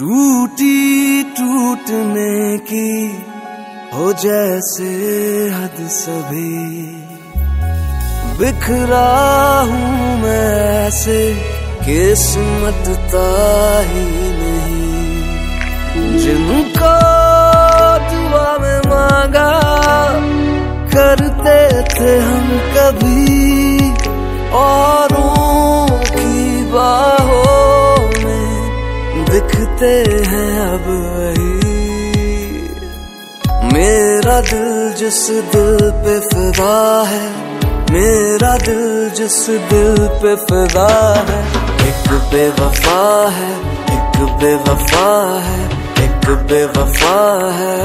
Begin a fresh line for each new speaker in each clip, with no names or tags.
टूटी टूटने की हो जैसे हद सभी। बिखरा हूँ मैं ऐसे, किस्मत ही नहीं। जिनको दुआ में मांगा, करते थे हम कभी, औरों दिखते हैं अब वही। मेरा दिल जिस दिल पे फिदा है, मेरा दिल जिस दिल पे फिदा है। एक बेवफा है, एक बेवफा है, एक बेवफा है।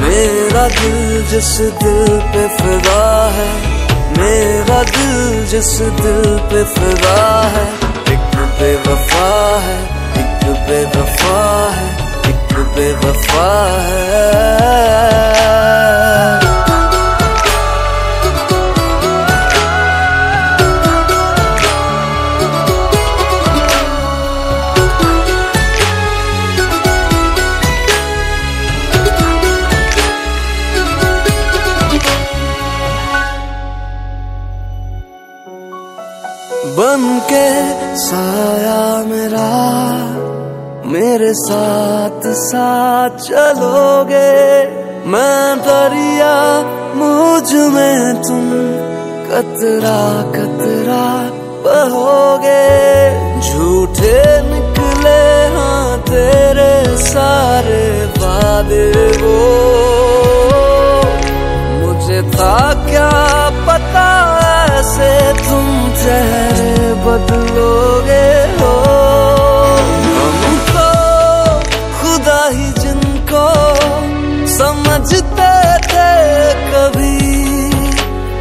मेरा दिल जिस दिल पे फिदा है, मेरा दिल जिस दिल पे फिदा है। बेवफा है एक बेवफा है एक बेवफा है। बन के साया मेरा। मेरे साथ साथ चलोगे। मैं दरिया, मुझमें तुम कतरा कतरा बहोगे। झूठे निकले हाँ तेरे सारे वादे वो। मुझे था क्या समझते थे कभी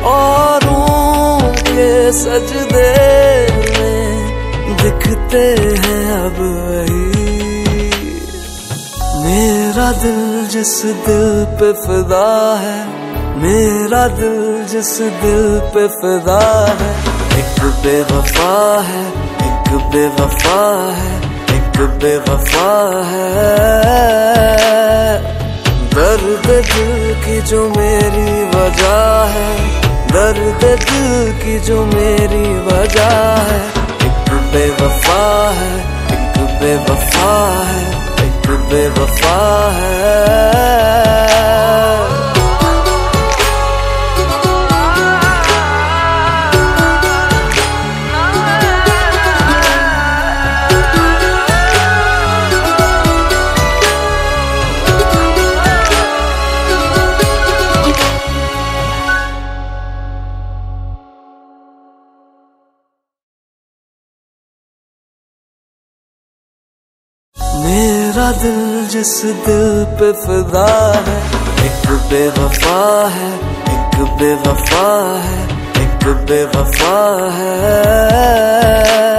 औरों के सजदे में दिखते हैं अब वही। मेरा दिल जिस दिल पे फिदा है, मेरा दिल जिस दिल पे फिदा है। एक बेवफा है, एक बेवफा है, एक बेवफा है। दर्द दिल की जो मेरी वजह है। दर्द दिल की जो मेरी वजह है। एक बेवफा है, एक बेवफा है, एक बेवफा है। मेरा दिल जिस दिल पे फिदा है, एक बेवफा है, एक बेवफा है, एक बेवफा है।